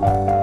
Bye.